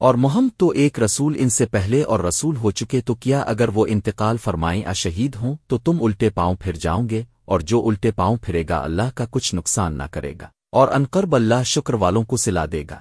اور محمد تو ایک رسول ان سے پہلے اور رسول ہو چکے تو کیا اگر وہ انتقال فرمائیں اشہید ہوں تو تم الٹے پاؤں پھر جاؤں گے اور جو الٹے پاؤں پھرے گا اللہ کا کچھ نقصان نہ کرے گا اور انقرب اللہ شکر والوں کو سلا دے گا۔